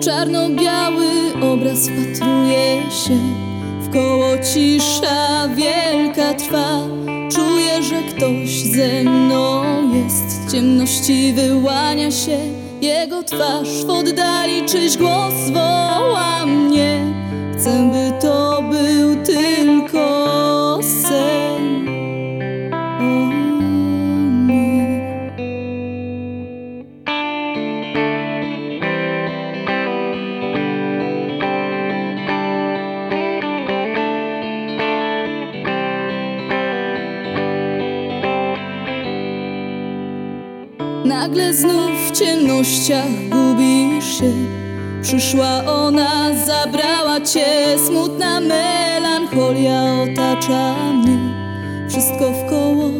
czarno-biały obraz wpatruje się W koło cisza. Wielka trwa Czuję, że ktoś ze mną jest. Ciemności wyłania się jego twarz W oddali czyjś głos woła Nagle znów w ciemnościach gubisz się. Przyszła ona, zabrała cię. Smutna melancholia otacza mnie. Wszystko w koło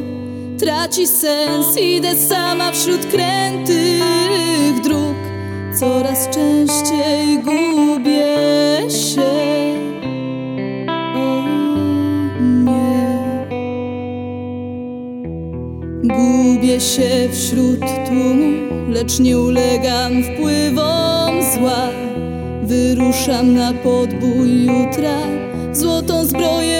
traci sens. Idę sama wśród krętych dróg. Coraz częściej gubię Gubię się wśród tłumu, lecz nie ulegam wpływom zła. Wyruszam na podbój jutra, złotą zbroję.